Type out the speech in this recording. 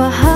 faham